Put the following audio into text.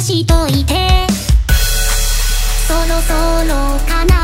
しといて。そろそろかな。